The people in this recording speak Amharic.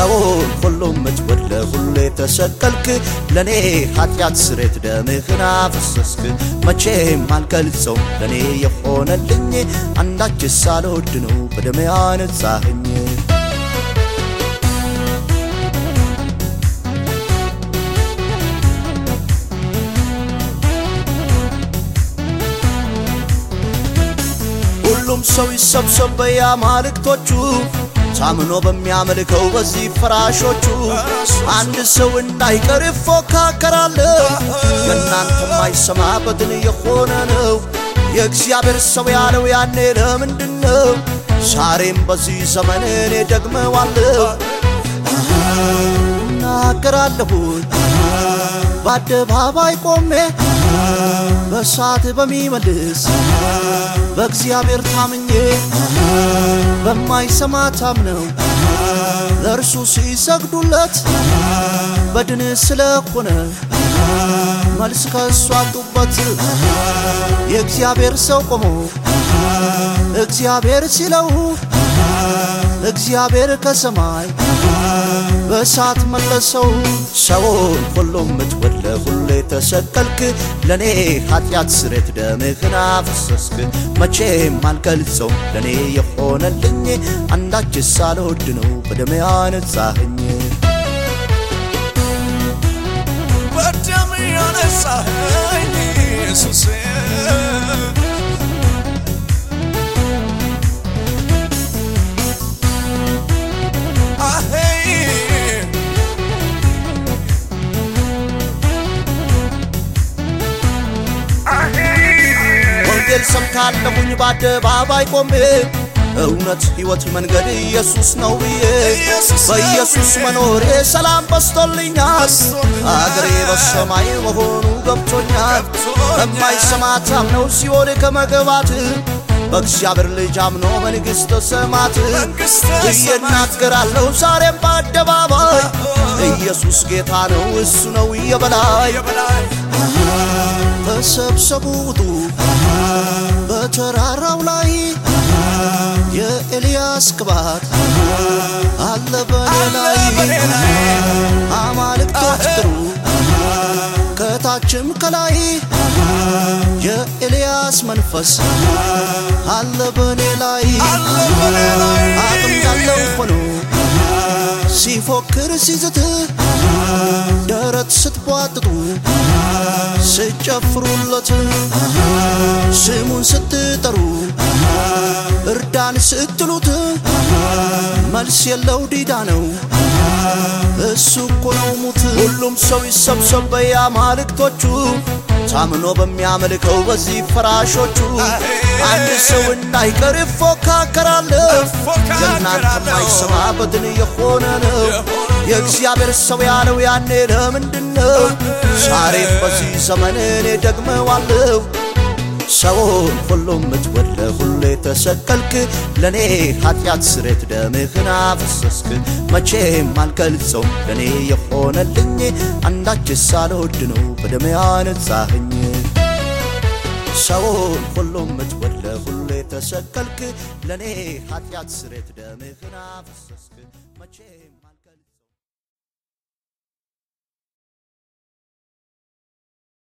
ሰውን ሁሉም ምትወድ ለሁሉ የተሰቀልክ ለእኔ ኃጢአት ስሬት ደምህን አፈሰስክ። መቼም አልገልጸው ለእኔ የሆነልኝ አንዳች ሳልወድ ነው በደም ያነጻኸኝ። ሁሉም ሰው ይሰብሰብ በየአማልክቶቹ ታምኖ በሚያመልከው በዚህ ፍራሾቹ አንድ ሰው እንዳይቀር ይፎካከራል። ከእናንተ የማይሰማበትን የሆነ ነው የእግዚአብሔር ሰው ያለው ያኔ ለምንድን ነው? ዛሬም በዚህ ዘመን እኔ ደግመዋለሁ እናገራለሁኝ በአደባባይ ቆሜ በእሳት በሚመልስ በእግዚአብሔር ታምኜ በማይሰማ ታምነው ለእርሱ ሲሰግዱለት በድን ስለሆነ መልስ ከእሱ አጡበት። የእግዚአብሔር ሰው ቆሞ እግዚአብሔር ሲለው እግዚአብሔር ከሰማይ በእሳት መለሰው። ሰውን ሁሉም ምትወድ ለሁሉ የተሰቀልክ ለእኔ ኃጢአት ስሬት ደምህን አፈሰስክ። መቼም አልገልጸው ለእኔ የሆነልኝ። አንዳች ሳልወድ ነው በደም ያነጻኸኝ ሰብካለሁኝ በአደባባይ ቆሜ። እውነት ሕይወት መንገድ ኢየሱስ ነው ብዬ በኢየሱስ መኖሬ ሰላም በስቶልኛል። አገሬ በሰማይ መሆኑ ገብቶኛል። በማይሰማ ታምነው ሲኦል ከመግባት በእግዚአብሔር ልጅ አምኖ መንግሥተ ሰማት። ብዬ እናገራለሁ ዛሬም በአደባባይ። ኢየሱስ ጌታ ነው፣ እሱ ነው የበላይ። ተሰብሰቡ ውጡ በተራራው ላይ የኤልያስ ቅባት አለ በኔ ላይ አማልክቶች ጥሩ ከታችም ከላይ የኤልያስ መንፈስ አለ በኔ ላይ አቅም ያለው ሆኖ ሲፎክር ሲዝት ደረት ስትቧጥጡ ስጨፍሩለት ስሙን ስትጠሩ እርዳን ስትሉት መልስ የለው ዲዳ ነው እሱ እኮ ነው ሙት። ሁሉም ሰው ይሰብሰብ በየአማልክቶቹ ታምኖ በሚያመልከው በዚህ ፍራሾቹ አንድ ሰው እንዳይቀር ይፎካከራል። የእናንተ የማይሰማበትን የሆነ ነው የእግዚአብሔር ሰው ያለው ያኔ ለምንድን ነው? ዛሬም በዚህ ዘመን እኔ ደግመዋለሁ ሰውን ሁሉም ምትወድ ለሁሉ የተሰቀልክ ለእኔ ኃጢአት ስሬት ደምህን አፈሰስክ። መቼም አልገልጸው ለእኔ የሆነልኝ። አንዳች ሳልወድ ነው በደም ያነጻኸኝ ሰውን ሁሉም ምትወድ ለሁሉ የተሰቀልክ ለእኔ ኃጢአት ስሬት ደምህን አፈሰስክ። መቼም